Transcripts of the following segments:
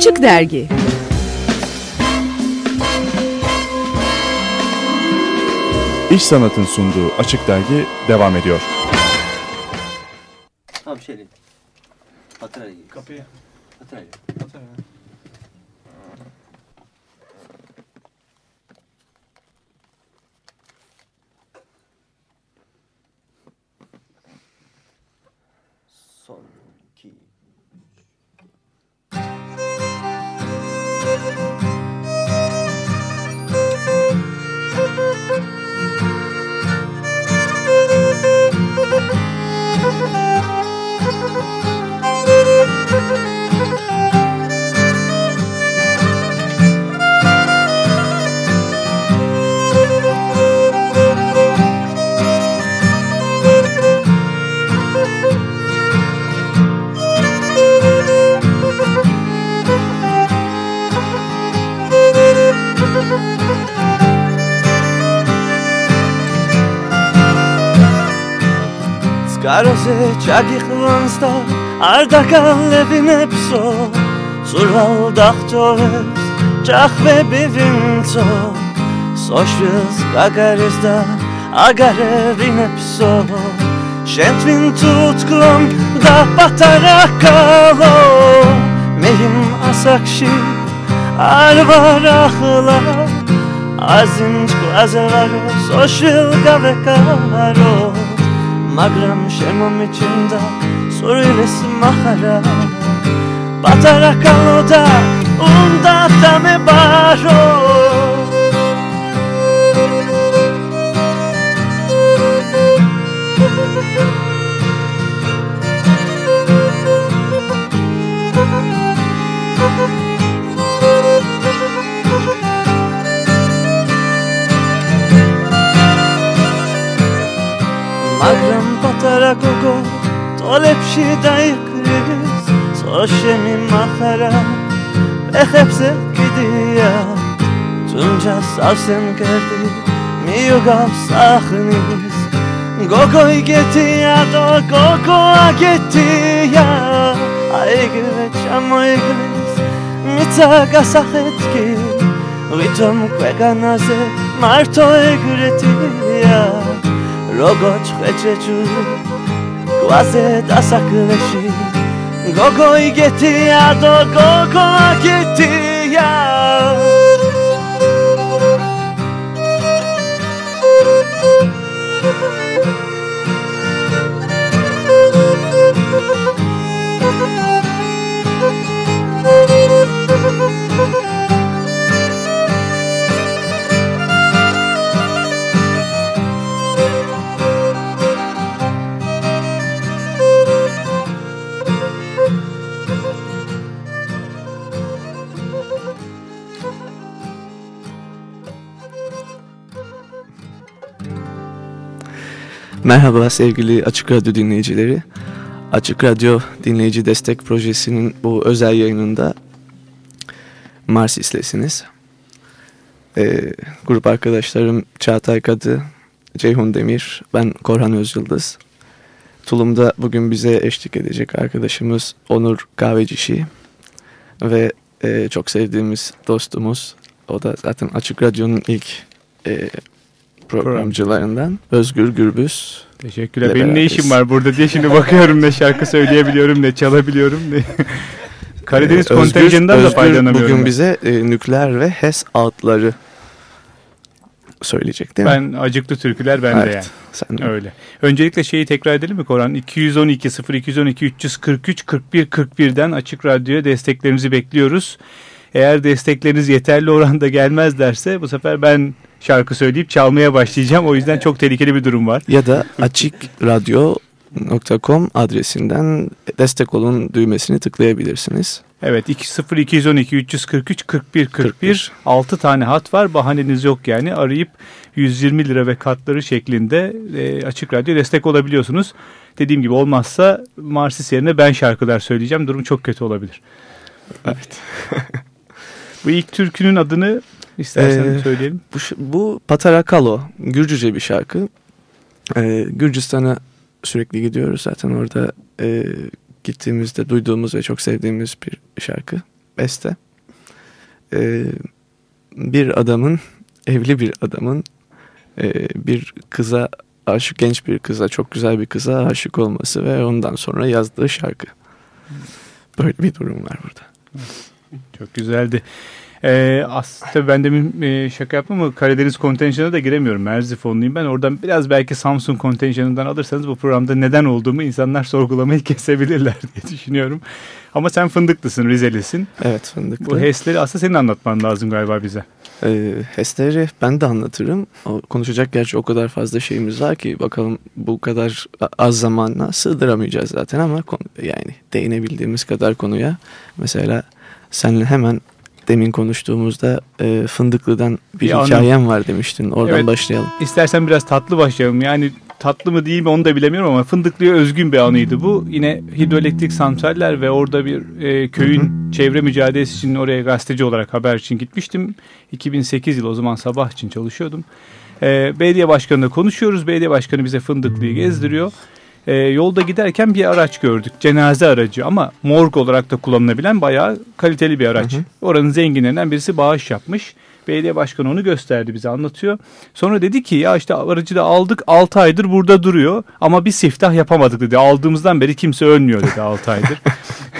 Açık Dergi İş Sanat'ın sunduğu Açık Dergi devam ediyor. Tamam şöyle. Hatırlayın. Kapıyı. Hatırlayın. Son ჯაროზე ჩაგიხმანს და არ დაგალებინებსო სურვალ დახჯოვებს ჯახვები ვინცო სოშვილს გაგარის და აგარევინებსო შენ თვინ თუთგლომ და პატარა კალო მე იმ ასაკში არ ვარ ახლა აზიმ ჯგლაზე ვარო სოშვილ გავეკარო. მაგრამ შემომიჩნდა სურვილის მახარა. პატარა კალოდა უნდა დამებარო მაგრამ პატარა გოგო ტოლებში დაიყრის სოშემი מחარა ფეხებზე კიდია თუნჯას ავსენ კერდი მიუგავს ახნის გოგო იგეთია და გოგო აგეთია აიგრე ჩამოიგრის მიცა გასახეთკი ვითომ ქვეყანაზე მარტო ეგრეთია rogoć checzechu Głazeta sakleshi Gogo i gety, a do gogo Merhaba sevgili Açık Radyo dinleyicileri. Açık Radyo Dinleyici Destek Projesi'nin bu özel yayınında Marsis'lesiniz. Ee, grup arkadaşlarım Çağatay Kadı, Ceyhun Demir, ben Korhan Özyıldız. Tulum'da bugün bize eşlik edecek arkadaşımız Onur Kahvecişi ve e, çok sevdiğimiz dostumuz. O da zaten Açık Radyo'nun ilk e, programcılarından Özgür Gürbüz. Teşekkürler. Benim ne işim var burada diye şimdi bakıyorum ne şarkı söyleyebiliyorum ne çalabiliyorum ne. Karadeniz Ee, kontenjanından da Özgür faydalanamıyorum. bugün ben. bize e, nükleer ve HES altları söyleyecek değil mi? Ben acıklı türküler bende Evet, yani. Sen de. Öyle. Öncelikle şeyi tekrar edelim mi Koran? 212 0212 343 41 41'den Açık Radyo'ya desteklerinizi bekliyoruz. Eğer destekleriniz yeterli oranda gelmezlerse bu sefer ben şarkı söyleyip çalmaya başlayacağım. O yüzden çok tehlikeli bir durum var. Ya da açıkradyo.com adresinden destek olun düğmesini tıklayabilirsiniz. Evet 20212 343 41 41 41. 6 tane hat var. Bahaneniz yok yani. Arayıp 120 lira ve katları şeklinde e, Açık Radyo destek olabiliyorsunuz. Dediğim gibi olmazsa Marsis yerine ben şarkılar söyleyeceğim. Durum çok kötü olabilir. Evet. Bu ilk türkünün adını istersen Ee, söyleyelim. Bu, bu Patarakalo, Gürcüce bir şarkı. Ee, Gürcistan'a sürekli gidiyoruz zaten orada e, gittiğimizde duyduğumuz ve çok sevdiğimiz bir şarkı. beste. Ee, bir adamın, evli bir adamın e, bir kıza aşık genç bir kıza, çok güzel bir kıza aşık olması ve ondan sonra yazdığı şarkı. Böyle bir durum var burada. Çok güzeldi. Ee, aslında ben demin e, şaka yaptım ama Karadeniz kontenjanına da giremiyorum. Merzifonluyum ben. Oradan biraz belki Samsun kontenjanından alırsanız bu programda neden olduğumu insanlar sorgulamayı kesebilirler diye düşünüyorum. Ama sen fındıklısın, Rizelisin. Evet fındıklı. Bu HES'leri aslında senin anlatman lazım galiba bize. Ee, HES'leri ben de anlatırım. O, konuşacak gerçi o kadar fazla şeyimiz var ki bakalım bu kadar az zamanla sığdıramayacağız zaten ama yani değinebildiğimiz kadar konuya mesela senle hemen demin konuştuğumuzda e, Fındıklı'dan bir, anım. hikayem var demiştin. Oradan Evet. başlayalım. İstersen biraz tatlı başlayalım. Yani tatlı mı değil mi onu da bilemiyorum ama Fındıklı'ya özgün bir anıydı bu. Yine hidroelektrik santraller ve orada bir e, köyün çevre mücadelesi için oraya gazeteci olarak haber için gitmiştim. 2008 yıl o zaman sabah için çalışıyordum. E, belediye başkanıyla konuşuyoruz. Belediye başkanı bize Fındıklı'yı gezdiriyor. E, yolda giderken bir araç gördük. Cenaze aracı ama morg olarak da kullanılabilen bayağı kaliteli bir araç. Hı hı. Oranın zenginlerinden birisi bağış yapmış. Belediye başkanı onu gösterdi bize anlatıyor. Sonra dedi ki ya işte aracı da aldık 6 aydır burada duruyor ama bir siftah yapamadık dedi. Aldığımızdan beri kimse ölmüyor dedi 6 aydır.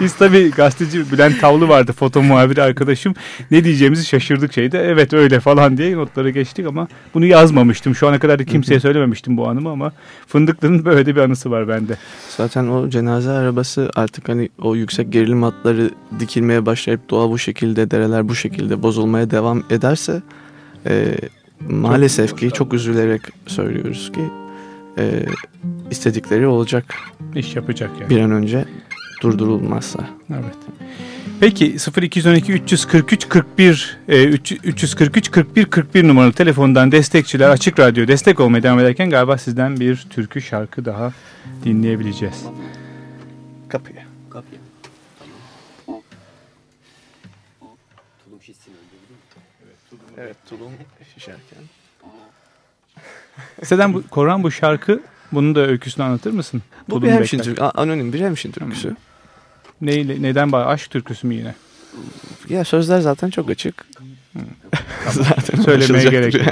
Biz tabii gazeteci Bülent Tavlı vardı foto muhabiri arkadaşım. Ne diyeceğimizi şaşırdık şeyde. Evet öyle falan diye notlara geçtik ama bunu yazmamıştım. Şu ana kadar da kimseye söylememiştim bu anımı ama Fındıklı'nın böyle bir anısı var bende. Zaten o cenaze arabası artık hani o yüksek gerilim hatları dikilmeye başlayıp doğa bu şekilde, dereler bu şekilde bozulmaya devam ederse e, maalesef ki çok üzülerek söylüyoruz ki e, istedikleri olacak İş yapacak yani. bir an önce durdurulmazsa. Evet. Peki 0212 343 41 e, 3 343 41 41 numaralı telefondan destekçiler Açık Radyo destek olmaya devam ederken galiba sizden bir türkü şarkı daha dinleyebileceğiz. Kapıya. Kapıya. Tamam. Tulum şişsin önce değil mi? Evet tulum şişerken. Seden bu Koran bu şarkı bunun da öyküsünü anlatır mısın? Bu Tulum bir hemşin bekler. türkü, a- anonim bir hemşin türküsü. Neyle, neden bağ? Aşk türküsü mü yine? Ya sözler zaten çok açık. zaten Söylemeye gerek yok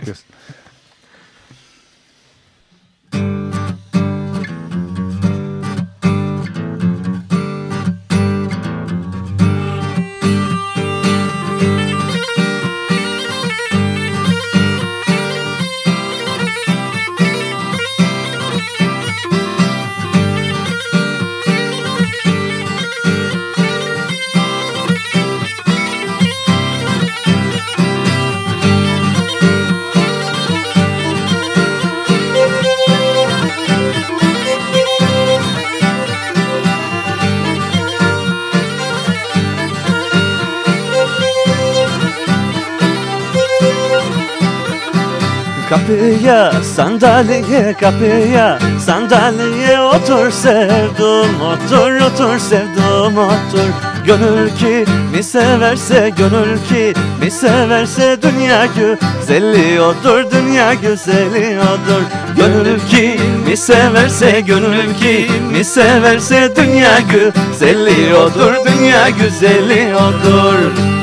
Kapıya sandalye kapıya sandalye otur sevdum otur otur sevdum otur. Gönül ki mi severse gönül ki mi severse dünya güzeli odur dünya güzeli odur. Gönül ki mi severse gönül ki mi severse dünya güzeli odur dünya güzeli odur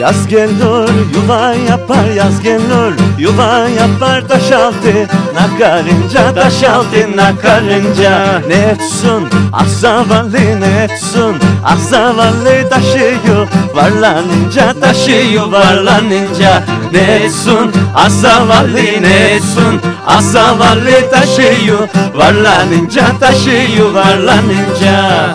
Yaz gelir yuva yapar yaz gelir. Yuva yapar taş altı nakarınca taş altı nakarınca ne etsin? Ah zavallı ne etsin? Ah zavallı taşı yuvarlanınca taşı yuvarlanınca ne etsin? Ah zavallı ne etsin? Ah zavallı taşı yuvarlanınca taşı yuvarlanınca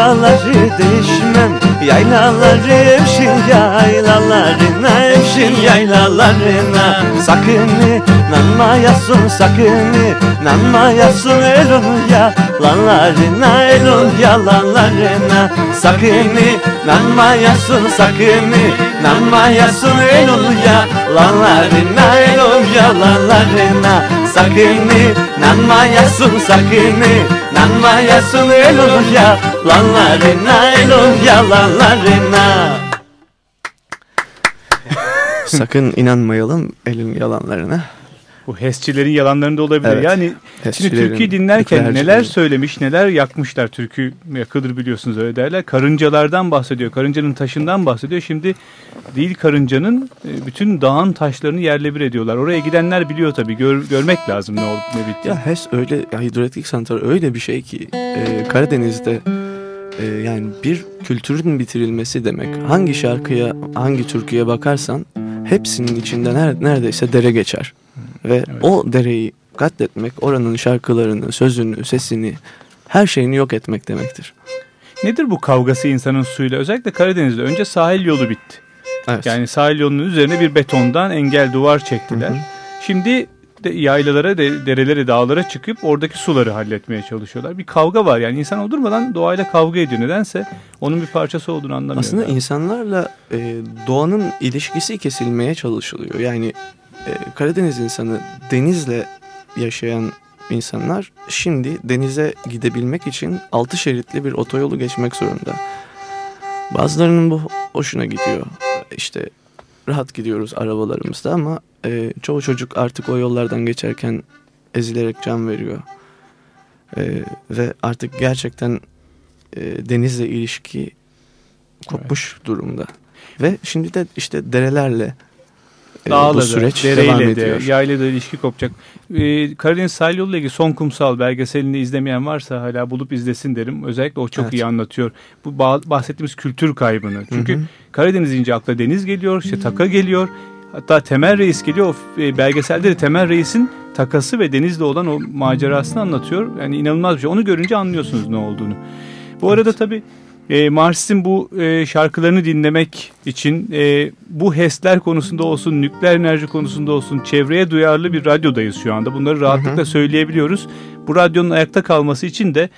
Yaylaları değişmem Yaylaları evşin yaylalarına Evşin yaylalarına. Sakın nanmayasın sakın Nanmayasın elun yalanlarına Elun yalanlarına. Sakın nanmayasın sakın Nanmayasın elun yalanlarına Elun yalanlarına. Sakın nanmayasın sakın Nanmayasın elun yalanlarına Elun yalanlarına Sakın inanmayalım elin yalanlarına. Bu HES'çilerin yalanlarında olabilir. Evet. Yani şimdi türküyü dinlerken neler söylemiş, neler yakmışlar. Türkü yakılır biliyorsunuz öyle derler. Karıncalardan bahsediyor. Karıncanın taşından bahsediyor. Şimdi değil karıncanın e, bütün dağın taşlarını yerle bir ediyorlar. Oraya gidenler biliyor tabii. Gör- görmek lazım ne olup ne bittiğini. Ya HES öyle, ya hidroelektrik santrali öyle bir şey ki e, Karadeniz'de e, yani bir kültürün bitirilmesi demek. Hangi şarkıya, hangi türküye bakarsan hepsinin içinden ner- neredeyse dere geçer. Ve Evet. o dereyi katletmek, oranın şarkılarını, sözünü, sesini, her şeyini yok etmek demektir. Nedir bu kavgası insanın suyla? Özellikle Karadeniz'de önce sahil yolu bitti. Evet. Yani sahil yolunun üzerine bir betondan engel duvar çektiler. Hı hı. Şimdi de yaylalara, de, derelere, dağlara çıkıp oradaki suları halletmeye çalışıyorlar. Bir kavga var yani insan o durmadan doğayla kavga ediyor. Nedense onun bir parçası olduğunu anlamıyor. Aslında yani. insanlarla e, doğanın ilişkisi kesilmeye çalışılıyor. Yani e, Karadeniz insanı denizle yaşayan insanlar şimdi denize gidebilmek için altı şeritli bir otoyolu geçmek zorunda. Bazılarının bu hoşuna gidiyor. İşte rahat gidiyoruz arabalarımızda ama e, çoğu çocuk artık o yollardan geçerken ezilerek can veriyor. E, ve artık gerçekten e, denizle ilişki kopmuş durumda. Ve şimdi de işte derelerle Dağla bu da, süreç dereyle devam de, ediyor. yayla da ilişki kopacak. Ee, Karadeniz sahil yoluyla ilgili Son Kumsal belgeselini izlemeyen varsa hala bulup izlesin derim. Özellikle o çok Evet. iyi anlatıyor. Bu ba- bahsettiğimiz kültür kaybını. Çünkü Hı hı. Karadeniz deyince akla deniz geliyor, işte taka geliyor. Hatta Temel Reis geliyor. O e, belgeselde de Temel Reis'in takası ve denizle olan o macerasını anlatıyor. Yani inanılmaz bir şey. Onu görünce anlıyorsunuz ne olduğunu. Bu arada tabii e, Mars'ın bu e, şarkılarını dinlemek için e, bu HES'ler konusunda olsun, nükleer enerji konusunda olsun çevreye duyarlı bir radyodayız şu anda. Bunları rahatlıkla söyleyebiliyoruz. Bu radyonun ayakta kalması için de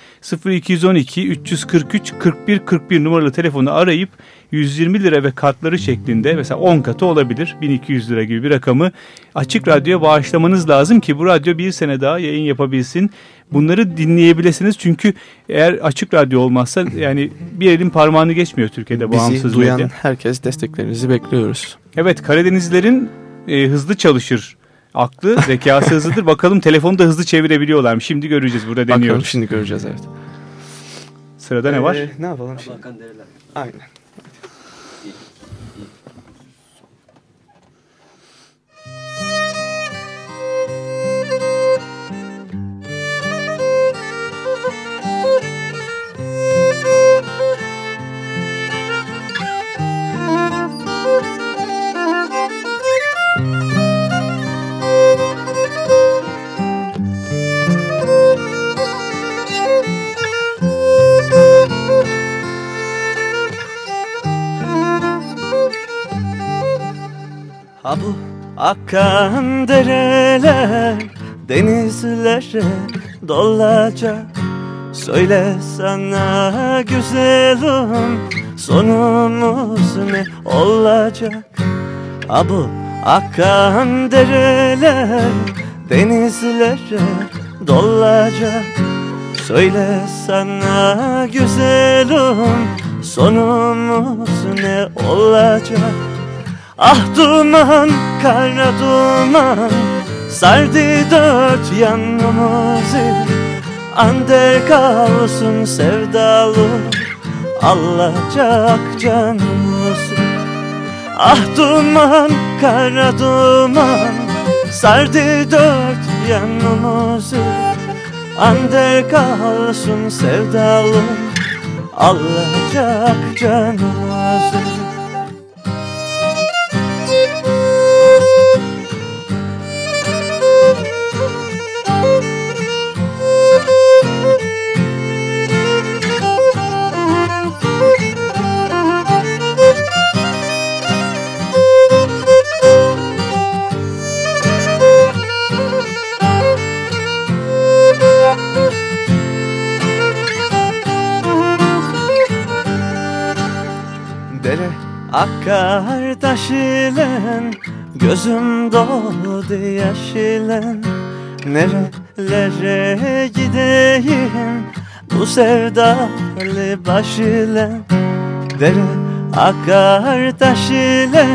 0212 343 41 41 numaralı telefonu arayıp 120 lira ve katları şeklinde mesela 10 katı olabilir 1200 lira gibi bir rakamı açık radyoya bağışlamanız lazım ki bu radyo bir sene daha yayın yapabilsin. Bunları dinleyebilirsiniz çünkü eğer açık radyo olmazsa yani bir elin parmağını geçmiyor Türkiye'de Bizi bağımsız duyan medya. herkes desteklerinizi bekliyoruz. Evet Karadenizlerin e, hızlı çalışır. Aklı, zekası hızlıdır. Bakalım telefonu da hızlı çevirebiliyorlar mı? Şimdi göreceğiz. Burada Bakalım deniyoruz. şimdi göreceğiz evet. Sırada ne var? Ee, ne yapalım şimdi? Aynen. Akan dereler denizlere dolacak Söyle sana güzelim sonumuz ne olacak? Ha bu akan dereler denizlere dolacak Söyle sana güzelim sonumuz ne olacak Ah duman, kara duman Sardı dört yanımızı. Ander kalsın sevdalı Alacak canımızı. Ah duman, kara duman Sardı dört yanımızı. Ander kalsın sevdalı Alacak canımızı Akar taş ile gözüm doldu yaş ile Nerelere gideyim bu sevdalı baş ile Dere akar taş ile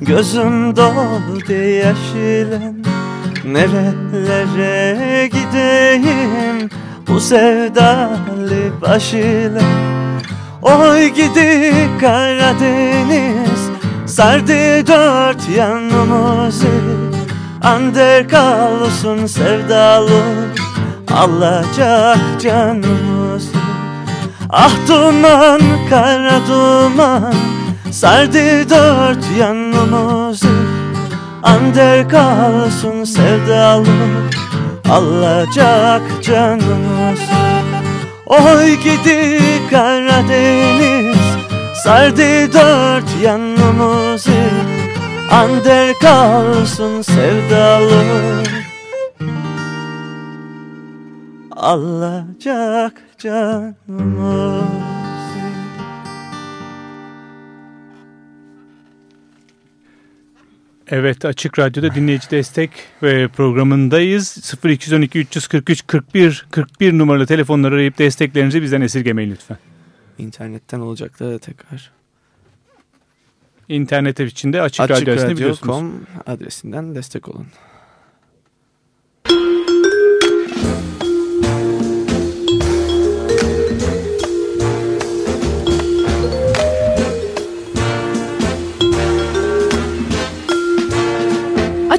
gözüm doldu yaş ile Nerelere gideyim bu sevdalı baş ile Oy gidi Karadeniz Sardı dört yanımızı. Ander kalsın sevdalı Alacak canımızı. Ah duman kara duman Sardı dört yanımızı. Ander kalsın sevdalı Alacak canımızı Oy gidi Karadeniz Sardı dört yanımızı. Ander kalsın sevdalı Alacak canımızı Evet Açık Radyo'da dinleyici destek ve programındayız. 0212 343 41 41 numaralı telefonları arayıp desteklerinizi bizden esirgemeyin lütfen. İnternetten olacak da tekrar. İnternet içinde Açık, Radyo adresini biliyorsunuz. Adresinden destek olun.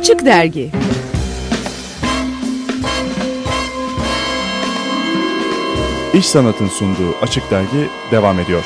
Açık Dergi İş Sanat'ın sunduğu Açık Dergi devam ediyor.